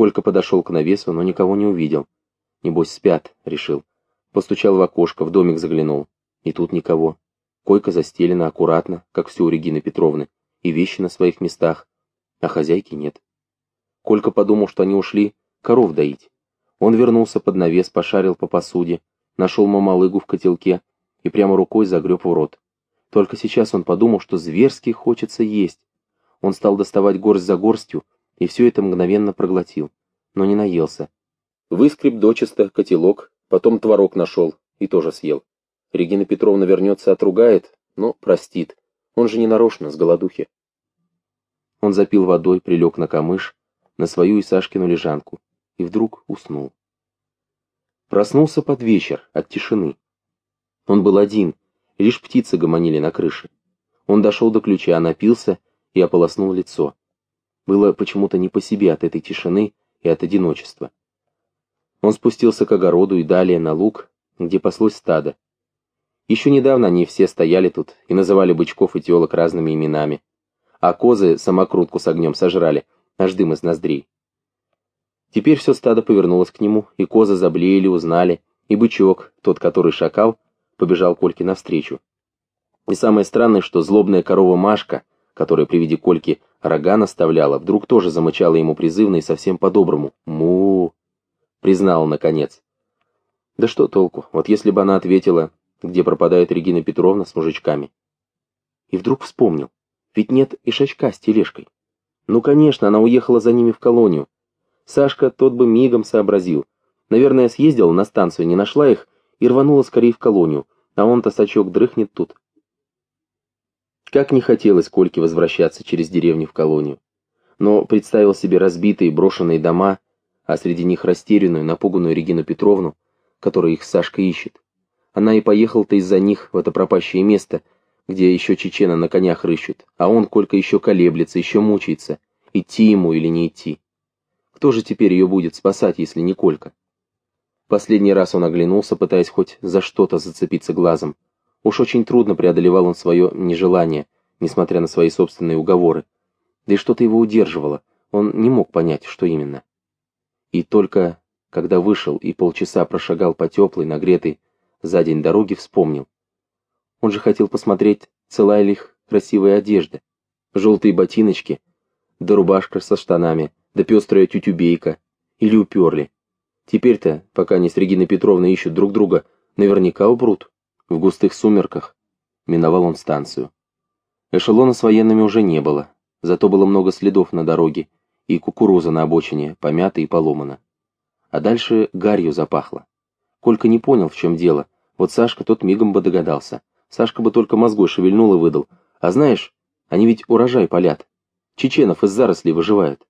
Колька подошел к навесу, но никого не увидел. Небось, спят, решил. Постучал в окошко, в домик заглянул. И тут никого. Койка застелена аккуратно, как все у Регины Петровны, и вещи на своих местах, а хозяйки нет. Колька подумал, что они ушли коров доить. Он вернулся под навес, пошарил по посуде, нашел мамалыгу в котелке и прямо рукой загреб в рот. Только сейчас он подумал, что зверски хочется есть. Он стал доставать горсть за горстью, и все это мгновенно проглотил, но не наелся. Выскреб дочисто котелок, потом творог нашел и тоже съел. Регина Петровна вернется, отругает, но простит. Он же не нарочно, с голодухи. Он запил водой, прилег на камыш, на свою и Сашкину лежанку, и вдруг уснул. Проснулся под вечер от тишины. Он был один, лишь птицы гомонили на крыше. Он дошел до ключа, напился и ополоснул лицо. Было почему-то не по себе от этой тишины и от одиночества. Он спустился к огороду и далее на луг, где паслось стадо. Еще недавно они все стояли тут и называли бычков и телок разными именами. А козы самокрутку с огнем сожрали, аж дым из ноздрей. Теперь все стадо повернулось к нему, и козы заблеяли, узнали, и бычок, тот, который шакал, побежал Кольке навстречу. И самое странное, что злобная корова Машка, которая при виде Кольки рога наставляла, вдруг тоже замычала ему призывно и совсем по-доброму. му признала наконец. Да что толку, вот если бы она ответила, где пропадает Регина Петровна с мужичками. И вдруг вспомнил, ведь нет и шачка с тележкой. Ну, конечно, она уехала за ними в колонию. Сашка тот бы мигом сообразил. Наверное, съездила на станцию, не нашла их и рванула скорее в колонию, а он-то сачок дрыхнет тут. Как не хотелось Кольке возвращаться через деревню в колонию. Но представил себе разбитые брошенные дома, а среди них растерянную, напуганную Регину Петровну, которая их Сашка ищет. Она и поехала-то из-за них в это пропащее место, где еще чечена на конях рыщут, а он, Колька, еще колеблется, еще мучается, идти ему или не идти. Кто же теперь ее будет спасать, если не Колька? Последний раз он оглянулся, пытаясь хоть за что-то зацепиться глазом. Уж очень трудно преодолевал он свое нежелание, несмотря на свои собственные уговоры. Да и что-то его удерживало, он не мог понять, что именно. И только когда вышел и полчаса прошагал по теплой, нагретой за день дороги, вспомнил. Он же хотел посмотреть, целая ли их красивая одежда. Желтые ботиночки, да рубашка со штанами, да пестрая тютюбейка. Или уперли. Теперь-то, пока они с Региной Петровной ищут друг друга, наверняка убрут. В густых сумерках миновал он станцию. Эшелона с военными уже не было, зато было много следов на дороге, и кукуруза на обочине, помята и поломана. А дальше гарью запахло. Колька не понял, в чем дело. Вот Сашка тот мигом бы догадался. Сашка бы только мозгой шевельнул и выдал. А знаешь, они ведь урожай палят. Чеченов из зарослей выживают.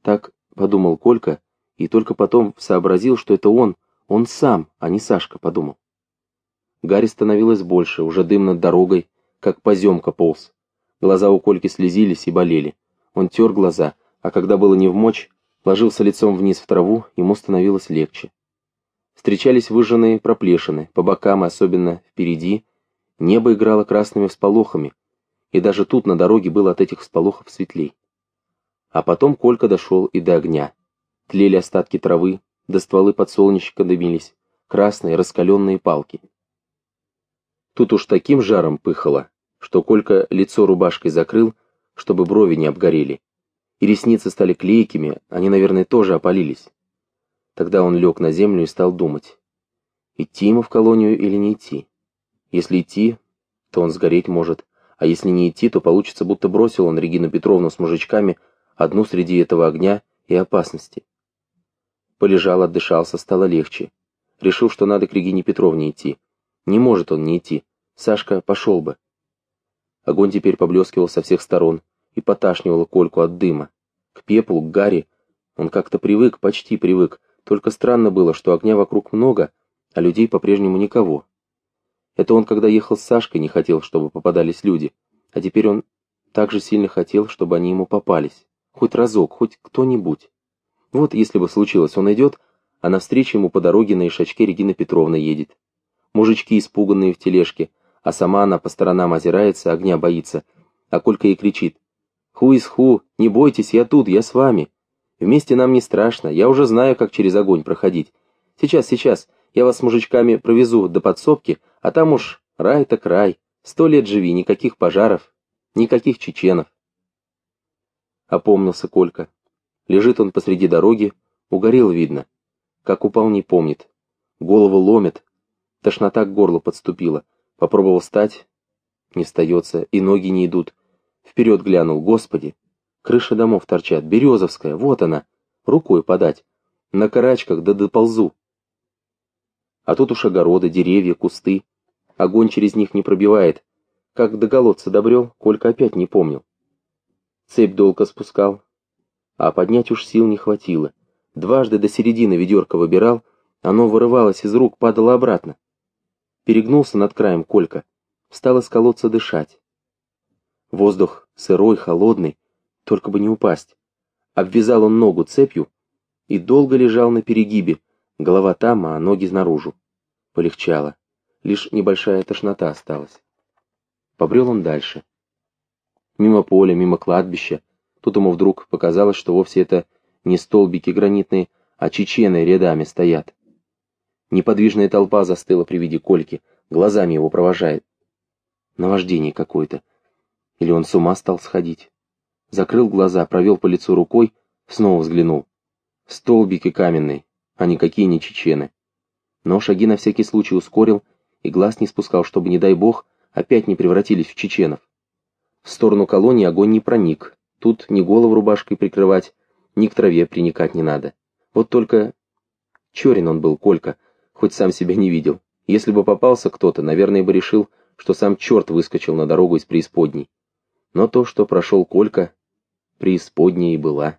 Так подумал Колька, и только потом сообразил, что это он, он сам, а не Сашка, подумал. Гарри становилось больше, уже дым над дорогой, как поземка полз. Глаза у Кольки слезились и болели. Он тер глаза, а когда было не в мочь, ложился лицом вниз в траву, ему становилось легче. Встречались выжженные проплешины, по бокам и особенно впереди. Небо играло красными всполохами, и даже тут на дороге было от этих всполохов светлей. А потом Колька дошел и до огня. Тлели остатки травы, до стволы подсолнечника дымились, красные раскаленные палки. Тут уж таким жаром пыхало, что Колька лицо рубашкой закрыл, чтобы брови не обгорели и ресницы стали клейкими, они, наверное, тоже опалились. Тогда он лег на землю и стал думать, идти ему в колонию или не идти. Если идти, то он сгореть может, а если не идти, то получится, будто бросил он Регину Петровну с мужичками одну среди этого огня и опасности. Полежал, отдышался, стало легче. Решил, что надо к Регине Петровне идти. Не может он не идти. Сашка пошел бы. Огонь теперь поблескивал со всех сторон и поташнивало Кольку от дыма. К пеплу, к гаре он как-то привык, почти привык, только странно было, что огня вокруг много, а людей по-прежнему никого. Это он, когда ехал с Сашкой, не хотел, чтобы попадались люди, а теперь он так же сильно хотел, чтобы они ему попались. Хоть разок, хоть кто-нибудь. Вот если бы случилось, он идет, а навстречу ему по дороге на Ишачке Регина Петровна едет. Мужички испуганные в тележке, а сама она по сторонам озирается, огня боится, а Колька ей кричит. «Ху из ху, не бойтесь, я тут, я с вами». Вместе нам не страшно, я уже знаю, как через огонь проходить. Сейчас, сейчас, я вас с мужичками провезу до подсобки, а там уж рай так рай. Сто лет живи, никаких пожаров, никаких чеченов. Опомнился Колька. Лежит он посреди дороги, угорел видно. Как упал, не помнит. Голову ломит. Тошнота к горлу подступила. Попробовал встать. Не встается, и ноги не идут. Вперед глянул, господи. Крыши домов торчат, Березовская, вот она. Рукой подать. На карачках да доползу. А тут уж огороды, деревья, кусты. Огонь через них не пробивает. Как до голодца добрел, Колька опять не помнил. Цепь долго спускал, а поднять уж сил не хватило. Дважды до середины ведерко выбирал, оно вырывалось из рук, падало обратно. Перегнулся над краем Колька, стал из колодца дышать. Воздух сырой, холодный, только бы не упасть. Обвязал он ногу цепью и долго лежал на перегибе, голова там, а ноги снаружи. Полегчало, лишь небольшая тошнота осталась. Побрел он дальше. Мимо поля, мимо кладбища. Тут ему вдруг показалось, что вовсе это не столбики гранитные, а чечены рядами стоят. Неподвижная толпа застыла при виде Кольки, глазами его провожает. Наваждение какое-то. Или он с ума стал сходить. Закрыл глаза, провел по лицу рукой, снова взглянул. Столбики каменные, а никакие не чечены. Но шаги на всякий случай ускорил и глаз не спускал, чтобы, не дай бог, опять не превратились в чеченов. В сторону колонии огонь не проник. Тут ни голову рубашкой прикрывать, ни к траве приникать не надо. Вот только... Черен он был, Колька, хоть сам себя не видел. Если бы попался кто-то, наверное, бы решил, что сам черт выскочил на дорогу из преисподней. Но то, что прошел Колька, преисподней и была.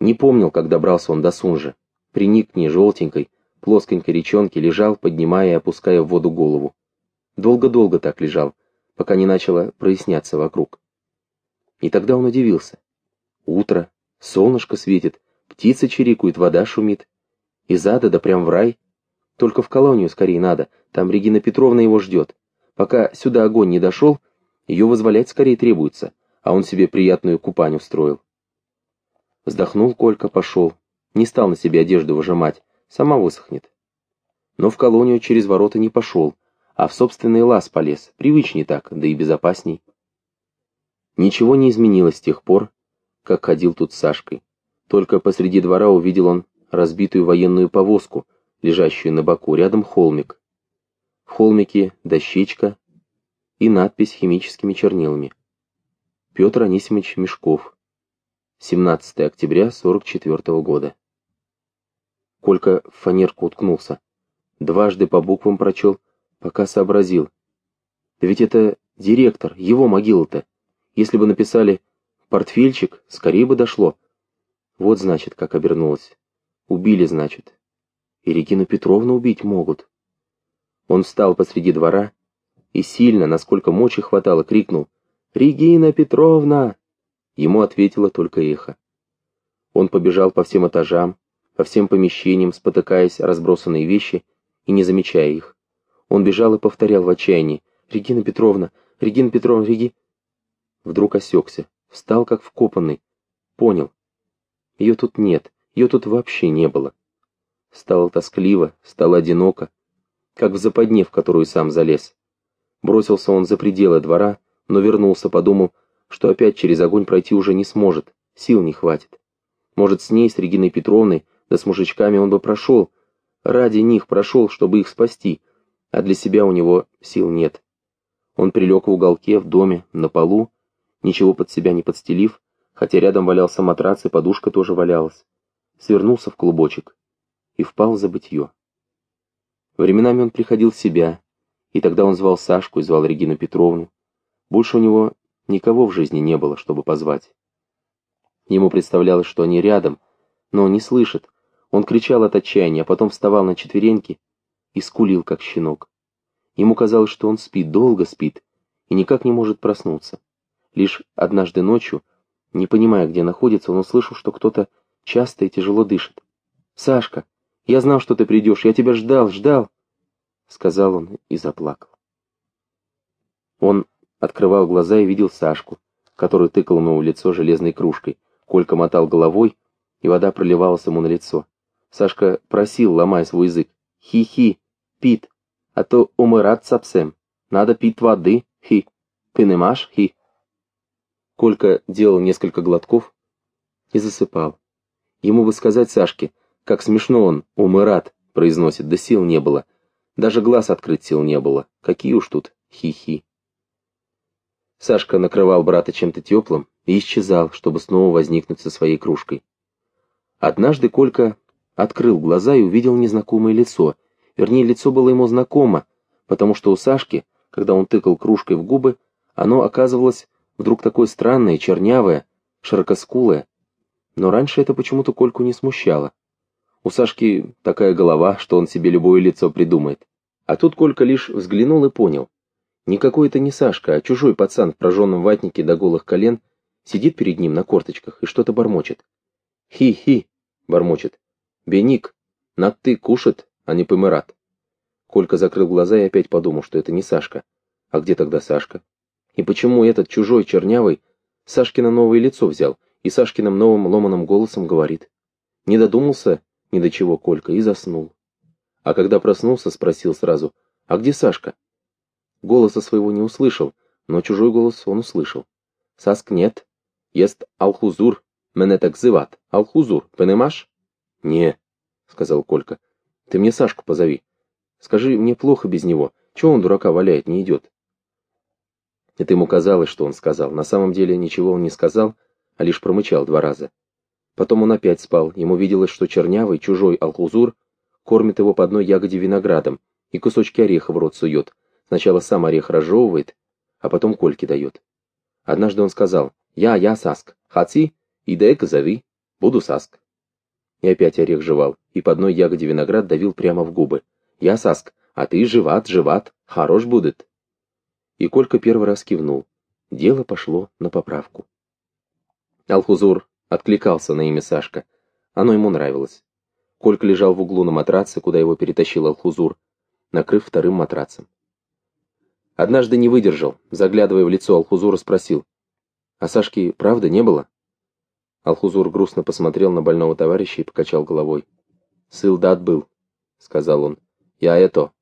Не помнил, как добрался он до Сунжи. Приник к ней желтенькой, плосконькой речонке, лежал, поднимая и опуская в воду голову. Долго-долго так лежал, пока не начало проясняться вокруг. И тогда он удивился. Утро, солнышко светит, птица чирикует, вода шумит. Из ада да прям в рай. Только в колонию скорее надо, там Регина Петровна его ждет. Пока сюда огонь не дошел, ее возволять скорее требуется, а он себе приятную купань устроил. Вздохнул Колька, пошел. Не стал на себе одежду выжимать, сама высохнет. Но в колонию через ворота не пошел, а в собственный лаз полез, привычней так, да и безопасней. Ничего не изменилось с тех пор, как ходил тут с Сашкой. Только посреди двора увидел он разбитую военную повозку, лежащую на боку, рядом холмик. В холмике дощечка и надпись химическими чернилами. Петр Анисимович Мешков. 17 октября 44 -го года. Колька в фанерку уткнулся. Дважды по буквам прочел пока сообразил. Да ведь это директор, его могила-то. Если бы написали «портфельчик», скорее бы дошло. Вот, значит, как обернулось. Убили, значит. И Регину Петровну убить могут. Он встал посреди двора и сильно, насколько мочи хватало, крикнул «Регина Петровна!» Ему ответило только эхо. Он побежал по всем этажам, по всем помещениям, спотыкаясь разбросанные вещи и не замечая их. Он бежал и повторял в отчаянии. «Регина Петровна! Регина Петровна! Реги...» Вдруг осекся, встал как вкопанный. Понял. Ее тут нет, ее тут вообще не было. Стало тоскливо, стало одиноко, как в западне, в которую сам залез. Бросился он за пределы двора, но вернулся, подумал, что опять через огонь пройти уже не сможет, сил не хватит. Может, с ней, с Региной Петровной, да с мужичками он бы прошел, ради них прошел, чтобы их спасти, а для себя у него сил нет. Он прилег в уголке, в доме, на полу, ничего под себя не подстелив, хотя рядом валялся матрац и подушка тоже валялась. Свернулся в клубочек и впал в забытье. Временами он приходил в себя, и тогда он звал Сашку и звал Регину Петровну. Больше у него никого в жизни не было, чтобы позвать. Ему представлялось, что они рядом, но он не слышит. Он кричал от отчаяния, а потом вставал на четвереньки и скулил, как щенок. Ему казалось, что он спит, долго спит, и никак не может проснуться. Лишь однажды ночью, не понимая, где находится, он услышал, что кто-то часто и тяжело дышит. «Сашка, я знал, что ты придешь, я тебя ждал, ждал!» Сказал он и заплакал. Он открывал глаза и видел Сашку, который тыкал ему в лицо железной кружкой. Колька мотал головой, и вода проливалась ему на лицо. Сашка просил, ломая свой язык. «Хи-хи, пит, а то умирать совсем. Надо пить воды, хи. Понимаешь, хи?» Колька делал несколько глотков и засыпал. Ему бы сказать Сашке, как смешно он, умират, произносит, да сил не было. Даже глаз открыть сил не было. Какие уж тут хи-хи. Сашка накрывал брата чем-то теплым и исчезал, чтобы снова возникнуть со своей кружкой. Однажды Колька открыл глаза и увидел незнакомое лицо. Вернее, лицо было ему знакомо, потому что у Сашки, когда он тыкал кружкой в губы, оно оказывалось вдруг такое странное, чернявое, широкоскулое. Но раньше это почему-то Кольку не смущало. У Сашки такая голова, что он себе любое лицо придумает. А тут Колька лишь взглянул и понял. Никакой это не Сашка, а чужой пацан в прожженном ватнике до голых колен сидит перед ним на корточках и что-то бормочет. «Хи-хи!» — бормочет. «Беник! Над ты кушает, а не помират!» Колька закрыл глаза и опять подумал, что это не Сашка. А где тогда Сашка? И почему этот чужой чернявый Сашкино новое лицо взял и Сашкиным новым ломаным голосом говорит? Не додумался ни до чего Колька и заснул. А когда проснулся, спросил сразу, «А где Сашка?» Голоса своего не услышал, но чужой голос он услышал. «Саск нет. Есть Алхузур. Мене так зыват. Алхузур, понимаешь?» «Не», — сказал Колька. «Ты мне Сашку позови. Скажи, мне плохо без него. Чего он дурака валяет, не идет?» Это ему казалось, что он сказал. На самом деле ничего он не сказал, а лишь промычал два раза. Потом он опять спал. Ему виделось, что чернявый, чужой Алхузур кормит его по одной ягоде виноградом и кусочки ореха в рот сует. Сначала сам орех разжевывает, а потом кольки дает. Однажды он сказал «Я, я Саск, хаци, и дай-ка зови, буду Саск». И опять орех жевал, и по одной ягоде виноград давил прямо в губы. «Я Саск, а ты живат, живат, хорош будет». И Колька первый раз кивнул. Дело пошло на поправку. Алхузур откликался на имя Сашка. Оно ему нравилось. Колька лежал в углу на матраце, куда его перетащил Алхузур, накрыв вторым матрацем. Однажды не выдержал, заглядывая в лицо Алхузура, спросил, «А Сашки правда не было?» Алхузур грустно посмотрел на больного товарища и покачал головой. «Сылдат был», — сказал он. «Я это...»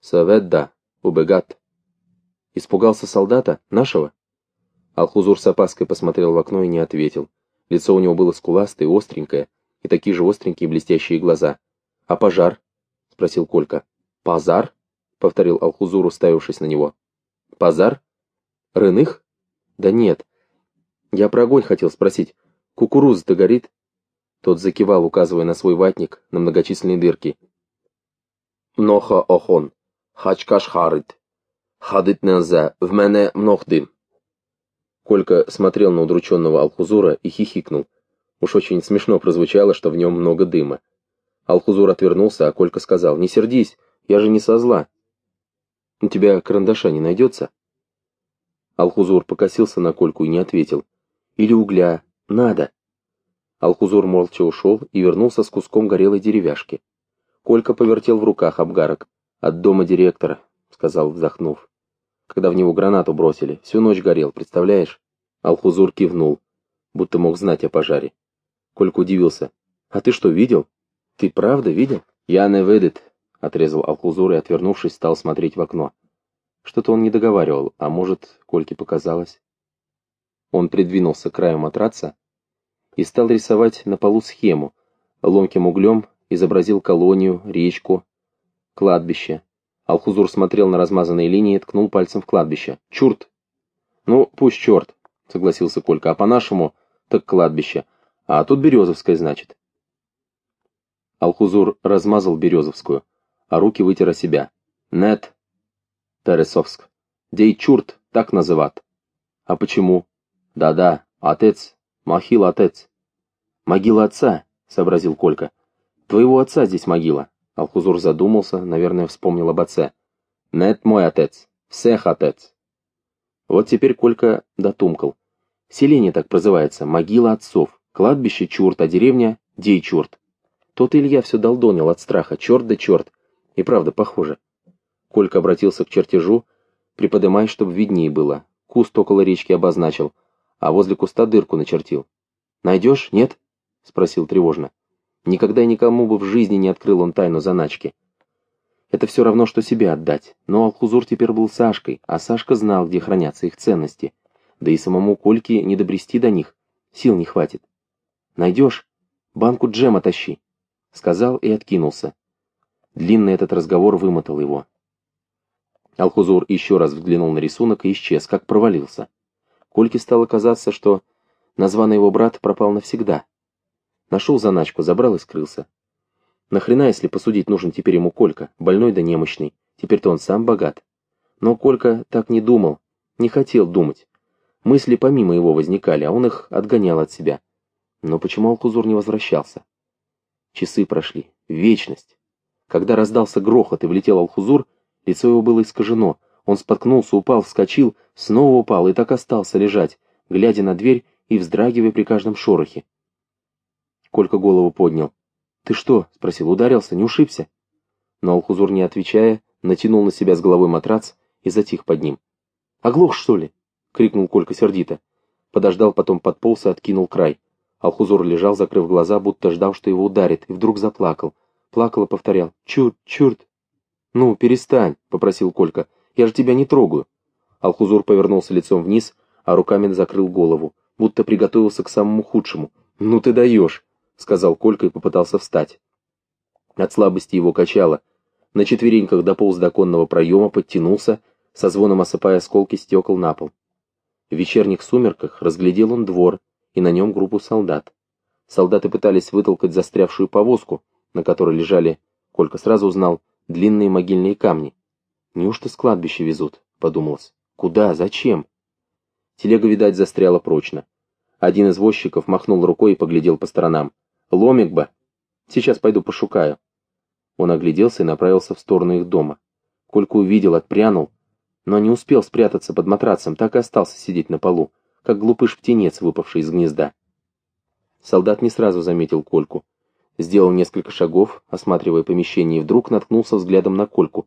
«Совет да, убегат». «Испугался солдата? Нашего?» Алхузур с опаской посмотрел в окно и не ответил. Лицо у него было скуластое, остренькое, и такие же остренькие блестящие глаза. «А пожар?» — спросил Колька. «Пазар?» — повторил Алхузур, уставившись на него. «Пазар? Рыных?» «Да нет. Я про огонь хотел спросить. Кукуруза-то горит?» Тот закивал, указывая на свой ватник, на многочисленные дырки. «Мноха охон. Хачкаш харит. Хадит назе. В мене мнох дым». Колька смотрел на удрученного Алхузура и хихикнул. Уж очень смешно прозвучало, что в нем много дыма. Алхузур отвернулся, а Колька сказал, «Не сердись, я же не со зла». «У тебя карандаша не найдется?» Алхузур покосился на Кольку и не ответил. «Или угля. Надо». Алхузур молча ушел и вернулся с куском горелой деревяшки. Колька повертел в руках обгарок. «От дома директора», — сказал, вздохнув. «Когда в него гранату бросили, всю ночь горел, представляешь?» Алхузур кивнул, будто мог знать о пожаре. Колька удивился. «А ты что, видел? Ты правда видел?» «Я не видит», — отрезал Алхузур и, отвернувшись, стал смотреть в окно. Что-то он не договаривал, а может, Кольке показалось. Он придвинулся к краю матраца и стал рисовать на полу схему. Ломким углем изобразил колонию, речку, кладбище. Алхузур смотрел на размазанные линии и ткнул пальцем в кладбище. «Чурт!» «Ну, пусть черт», — согласился Колька, — «а по-нашему, так кладбище. А тут Березовская, значит. Алхузур размазал Березовскую, а руки вытер о себя. Нет, Тересовск. Дей чурт, так называт. А почему? Да-да, отец, махила отец. Могила отца, сообразил Колька. Твоего отца здесь могила. Алхузур задумался, наверное, вспомнил об отце. Нет мой отец, всех отец. Вот теперь Колька дотумкал. Селение так прозывается, могила отцов. Кладбище черт, а деревня дей черт. Тот Илья все долдонил от страха, черт да черт. И правда, похоже. Колька обратился к чертежу, приподымай, чтобы виднее было. Куст около речки обозначил, а возле куста дырку начертил. Найдешь, нет?» — спросил тревожно. Никогда и никому бы в жизни не открыл он тайну заначки. Это все равно, что себя отдать. Но Алхузур теперь был Сашкой, а Сашка знал, где хранятся их ценности. Да и самому Кольке не добрести до них. Сил не хватит. «Найдешь? Банку джема тащи», — сказал и откинулся. Длинный этот разговор вымотал его. Алхузур еще раз взглянул на рисунок и исчез, как провалился. Кольке стало казаться, что названный его брат пропал навсегда. Нашел заначку, забрал и скрылся. Нахрена, если посудить, нужен теперь ему Колька, больной да немощный. Теперь-то он сам богат. Но Колька так не думал, не хотел думать. Мысли помимо его возникали, а он их отгонял от себя. Но почему Алхузур не возвращался? Часы прошли. Вечность. Когда раздался грохот и влетел Алхузур, лицо его было искажено. Он споткнулся, упал, вскочил, снова упал и так остался лежать, глядя на дверь и вздрагивая при каждом шорохе. Колька голову поднял. «Ты что?» — спросил. «Ударился? Не ушибся?» Но Алхузур, не отвечая, натянул на себя с головой матрац и затих под ним. «Оглох, что ли?» — крикнул Колька сердито. Подождал, потом подполз и откинул край. Алхузур лежал, закрыв глаза, будто ждал, что его ударит, и вдруг заплакал. Плакал и повторял. «Чурт, чурт!» «Ну, перестань!» — попросил Колька. «Я же тебя не трогаю!» Алхузур повернулся лицом вниз, а руками закрыл голову, будто приготовился к самому худшему. «Ну ты даешь!» — сказал Колька и попытался встать. От слабости его качало. На четвереньках дополз до конного проема, подтянулся, со звоном осыпая осколки стекол на пол. В вечерних сумерках разглядел он двор, и на нем группу солдат. Солдаты пытались вытолкать застрявшую повозку, на которой лежали, Колька сразу узнал, длинные могильные камни. «Неужто с кладбища везут?» — подумалось. «Куда? Зачем?» Телега, видать, застряла прочно. Один из возчиков махнул рукой и поглядел по сторонам. Ломик бы. Сейчас пойду пошукаю. Он огляделся и направился в сторону их дома. Колька увидел, отпрянул, но не успел спрятаться под матрацем, так и остался сидеть на полу, как глупыш-птенец, выпавший из гнезда. Солдат не сразу заметил Кольку. Сделал несколько шагов, осматривая помещение, и вдруг наткнулся взглядом на Кольку.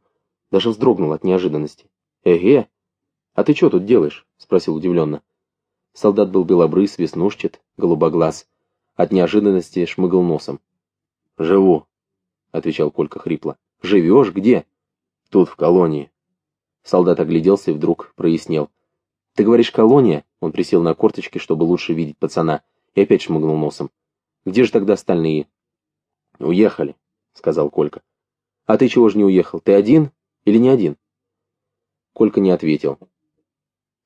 Даже вздрогнул от неожиданности. «Эге! А ты что тут делаешь?» — спросил удивленно. Солдат был белобрыс, веснушчат, голубоглаз. От неожиданности шмыгал носом. «Живу», — отвечал Колька хрипло. «Живешь где?» «Тут, в колонии». Солдат огляделся и вдруг прояснел. «Ты говоришь, колония?» Он присел на корточки, чтобы лучше видеть пацана, и опять шмыгнул носом. «Где же тогда остальные?» «Уехали», — сказал Колька. «А ты чего же не уехал? Ты один или не один?» Колька не ответил.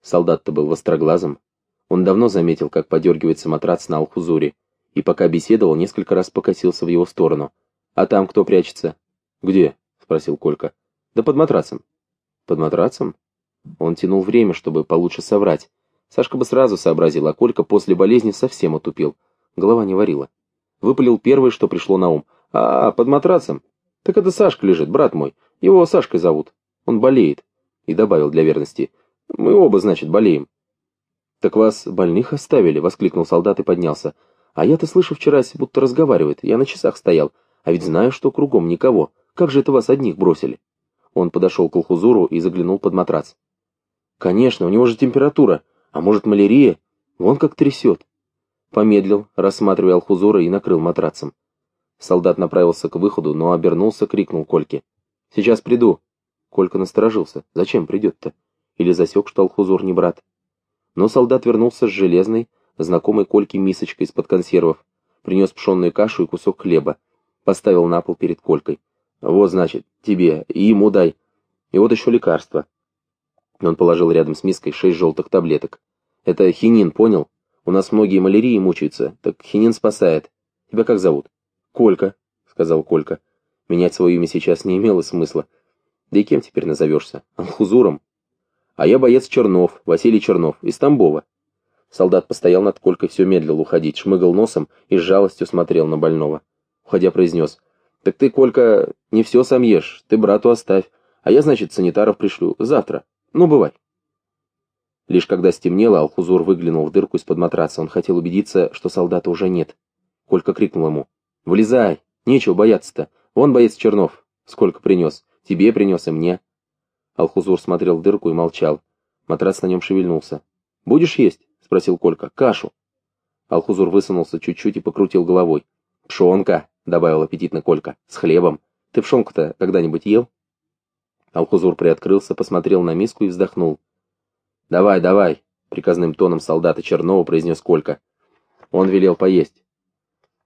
Солдат-то был востроглазым. Он давно заметил, как подергивается матрац на алхузуре, и пока беседовал, несколько раз покосился в его сторону. «А там кто прячется?» «Где?» — спросил Колька. «Да под матрацем». «Под матрацем?» Он тянул время, чтобы получше соврать. Сашка бы сразу сообразил, а Колька после болезни совсем отупил. Голова не варила. Выпалил первое, что пришло на ум. «А, под матрацем? Так это Сашка лежит, брат мой. Его Сашкой зовут. Он болеет». И добавил для верности. «Мы оба, значит, болеем». «Так вас больных оставили?» — воскликнул солдат и поднялся. А я-то слышу вчера, будто разговаривает. Я на часах стоял. А ведь знаю, что кругом никого. Как же это вас одних бросили?» Он подошел к Алхузуру и заглянул под матрац. «Конечно, у него же температура. А может, малярия? Вон как трясет». Помедлил, рассматривая Алхузура и накрыл матрацем. Солдат направился к выходу, но обернулся, крикнул Кольке. «Сейчас приду». Колька насторожился. «Зачем придет-то?» Или засек, что Алхузур не брат. Но солдат вернулся с железной, знакомой Кольке мисочкой из-под консервов, принес пшенную кашу и кусок хлеба, поставил на пол перед Колькой. «Вот, значит, тебе, и ему дай. И вот еще лекарство». Он положил рядом с миской шесть желтых таблеток. «Это хинин, понял? У нас многие малярии мучаются, так хинин спасает. Тебя как зовут?» «Колька», — сказал Колька. Менять свое имя сейчас не имело смысла. Да и кем теперь назовешься? Алхузуром? А я боец Чернов, Василий Чернов, из Тамбова. Солдат постоял над Колькой, все медлил уходить, шмыгал носом и с жалостью смотрел на больного. Уходя произнес. «Так ты, Колька, не все сам ешь, ты брату оставь, а я, значит, санитаров пришлю завтра. Ну, бывай». Лишь когда стемнело, Алхузур выглянул в дырку из-под матраца. Он хотел убедиться, что солдата уже нет. Колька крикнул ему. «Влезай! Нечего бояться-то. Вон боец Чернов. Сколько принес. Тебе принес и мне». Алхузур смотрел в дырку и молчал. Матрац на нем шевельнулся. «Будешь есть?» — спросил Колька. «Кашу». Алхузур высунулся чуть-чуть и покрутил головой. «Пшонка», — добавил аппетитно Колька, — «с хлебом. Ты пшонку-то когда-нибудь ел?» Алхузур приоткрылся, посмотрел на миску и вздохнул. «Давай, давай», — приказным тоном солдата Чернова произнес Колька. Он велел поесть.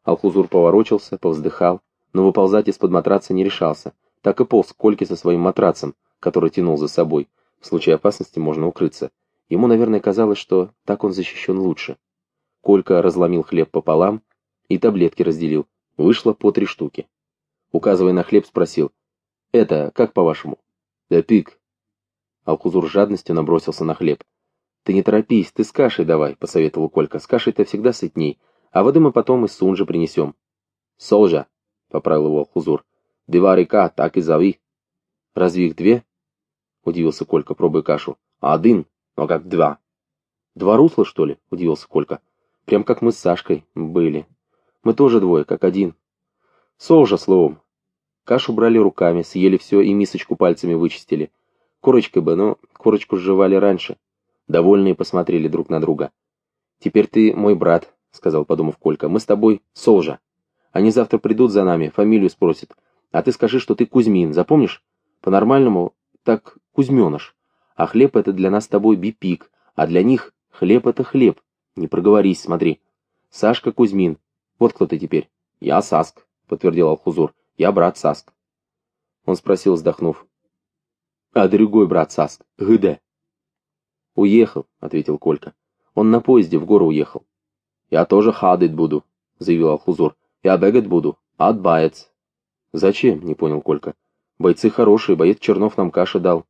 Алхузур поворочился, повздыхал, но выползать из-под матраца не решался. Так и полз Кольке со своим матрацем, который тянул за собой. В случае опасности можно укрыться. Ему, наверное, казалось, что так он защищен лучше. Колька разломил хлеб пополам и таблетки разделил. Вышло по три штуки. Указывая на хлеб, спросил. «Это как по-вашему?» «Да пик». Алхузур с жадностью набросился на хлеб. «Ты не торопись, ты с кашей давай», — посоветовал Колька. «С кашей-то всегда сытней, а воды мы потом из сунжи принесем». «Солжа», — поправил его Алхузур. «Два река, так и зови». «Разве их две?» — удивился Колька, пробуя кашу. «Один, но как два». «Два русла, что ли?» — удивился Колька. «Прям как мы с Сашкой были. Мы тоже двое, как один». «Солжа, словом». Кашу брали руками, съели все и мисочку пальцами вычистили. Корочкой бы, но корочку сживали раньше. Довольные посмотрели друг на друга. «Теперь ты мой брат», — сказал, подумав Колька. «Мы с тобой Солжа. Они завтра придут за нами, фамилию спросят. А ты скажи, что ты Кузьмин, запомнишь? По-нормальному так Кузьменыш. А хлеб это для нас с тобой бипик, а для них хлеб это хлеб. Не проговорись, смотри. Сашка Кузьмин. Вот кто ты теперь. Я Саск, подтвердил Алхузур. Я брат Саск. Он спросил, вздохнув. А другой брат Саск, где? «Уехал», — ответил Колька. «Он на поезде в гору уехал». «Я тоже хадыть буду», — заявил Алхузур. «Я бегать буду. Ад боец». «Зачем?» — не понял Колька. «Бойцы хорошие, боец Чернов нам каши дал».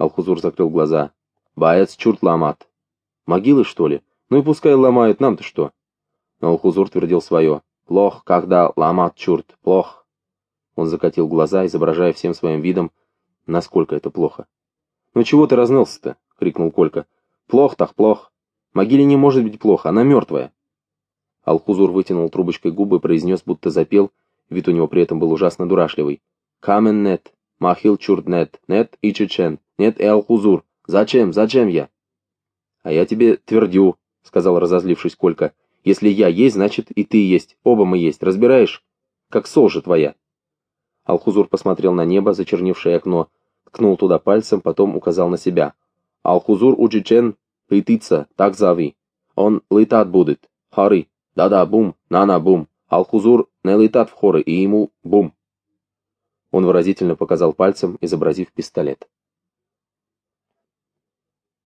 Алхузур закрыл глаза. «Боец чурт ломат». «Могилы, что ли? Ну и пускай ломают, нам-то что?» Но Алхузур твердил свое. «Плох, когда ломат чурт, плох». Он закатил глаза, изображая всем своим видом, насколько это плохо. «Ну чего ты разнылся-то?» — крикнул Колька. «Плох так плох. Могиле не может быть плохо, она мертвая». Алхузур вытянул трубочкой губы и произнес, будто запел, вид у него при этом был ужасно дурашливый. «Камен нет, махил чурт нет, нет и чечен, нет и Алхузур. Зачем, зачем я?» «А я тебе твердю», — сказал разозлившись Колька. «Если я есть, значит и ты есть, оба мы есть, разбираешь? Как солжа твоя». Алхузур посмотрел на небо, зачернившее окно, ткнул туда пальцем, потом указал на себя. Алхузур Уджичен летится, так зови. Он летать будет. Хари. Да-да, бум, на-на, бум. Алхузур не летат в хоры, и ему бум. Он выразительно показал пальцем, изобразив пистолет.